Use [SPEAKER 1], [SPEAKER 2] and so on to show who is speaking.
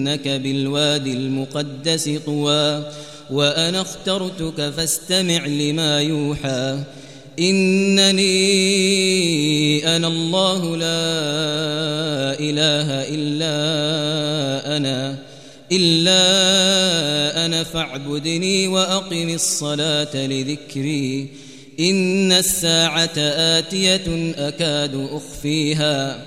[SPEAKER 1] إنك بالواد المقدس طوى وأنا اخترتك فاستمع لما يوحى. إنني أنا الله لا إله إلا أنا إلا أنا فاعبدني وأقم الصلاة لذكري. إن الساعة آتية أكاد أخفيها.